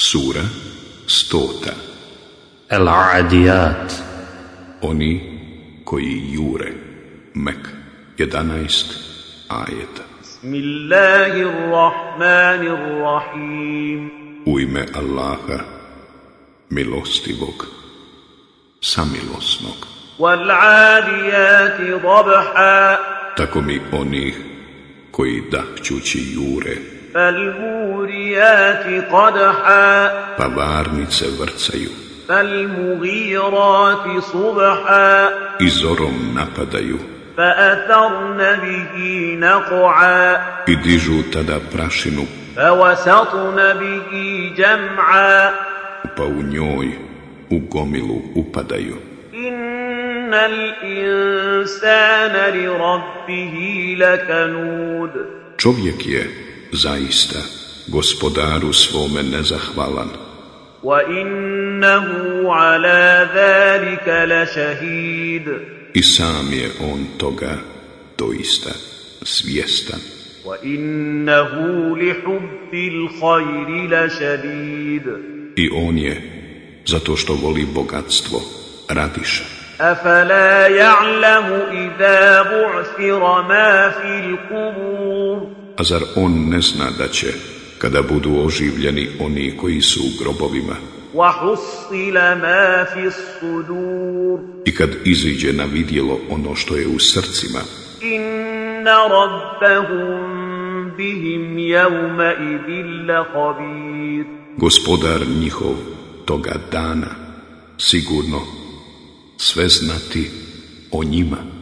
Sura stota. Al-Adiyat. Oni koji jure. Mek 11 ajeta. Bismillahirrahmanirrahim. U ime Allaha milostivog samilosnog. Wal-adiyati dabha. Tako mi onih koji dahćući jure فالموريات قدحا varnice vrcaju فالمغيرات صبحا i zorom napadaju فأثرن به نقعا i dižu tada prašinu فوسطن به جمعا pa u njoj u gomilu upadaju إن الإنسان لربه لكنود čovjek je zaista gospodaru svome nezahvalan. Wa innahu ala zalika la shahid. I sam je on toga doista svjestan. Wa innahu li hubbil khayri la shadid. I on je zato što voli bogatstvo radiša. Afala ja'lamu idha bu'thira ma fil qubur. A zar on ne zna da će, kada budu oživljeni oni koji su u grobovima, i kad iziđe na vidjelo ono što je u srcima, Inna rabbahum bihim jevma habir. Gospodar njihov toga dana sigurno sve znati o njima.